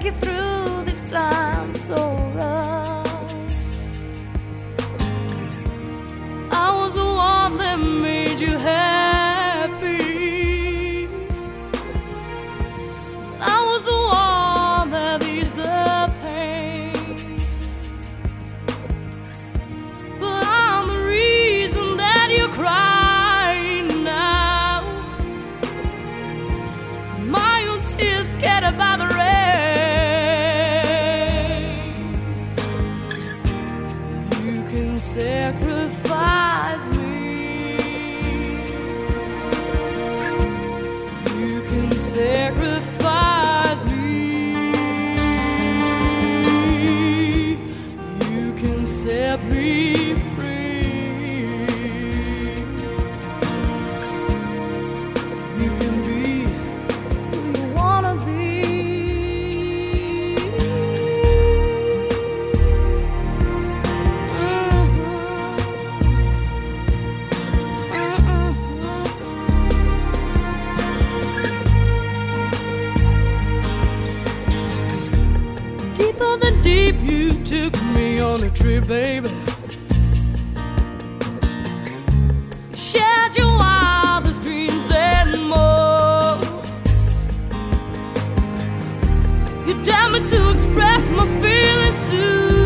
get through this time so Deeper than deep, you took me on a trip, baby. Shared your wildest dreams and more. You dared me to express my feelings too.